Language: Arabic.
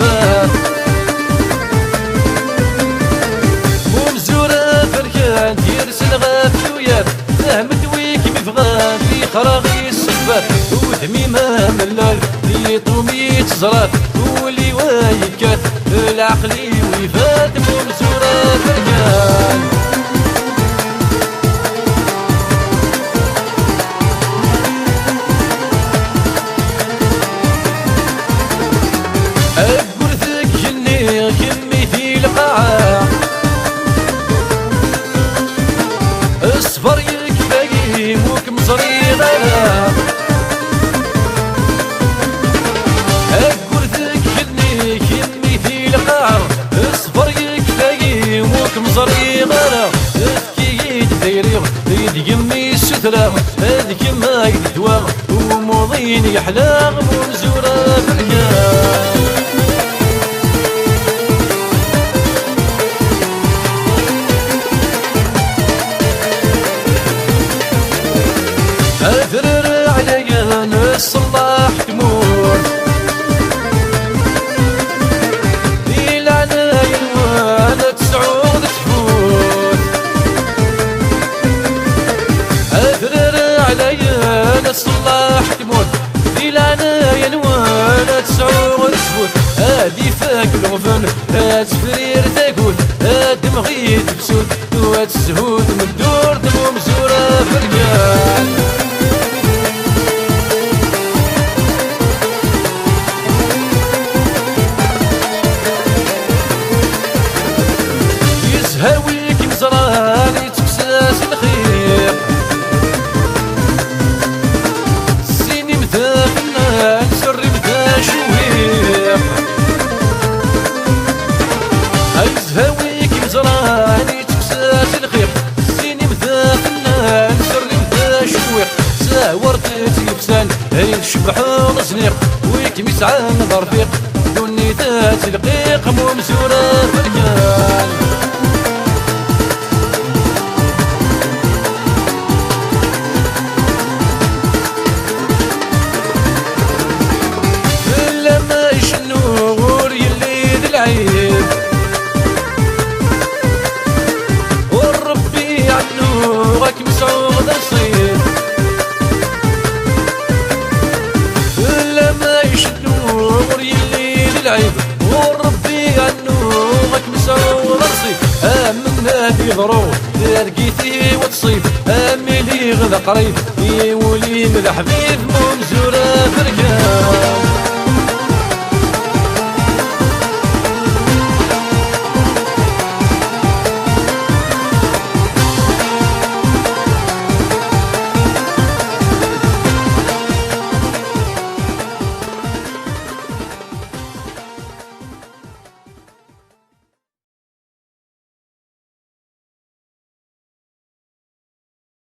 الباب ومزورة فرحان يرسل غافي وياب فهمت ويك مفغان في خراغي السباب ودمي ما ملال لي طومي تزراب ولي وايكات العقلي ويفاد ومزورة فرحان. Hey! اصفر يكفاقي موك مصري غلا أقرثك جني كميتي القاعة اصفر يكفاقي موك مصري غلا اذكي دايري يد يمي السترة هذيك ما يدوا وموضين يحلى ومزورة هادي فاك الغفن هاد سفرير تاكل هاد دمغي تبسود وهاد السهود من الدور. تيفسان هين شبحون زنيق ويك مسعان ضرفيق. دوني تات القيق ممزورة العيب والربي عنو غاك مسعود الصيد من هادي ضروب لقيتي وتصيب. امي لي غدا قريب. يولي من الحبيب.